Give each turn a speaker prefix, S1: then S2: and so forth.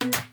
S1: Bye.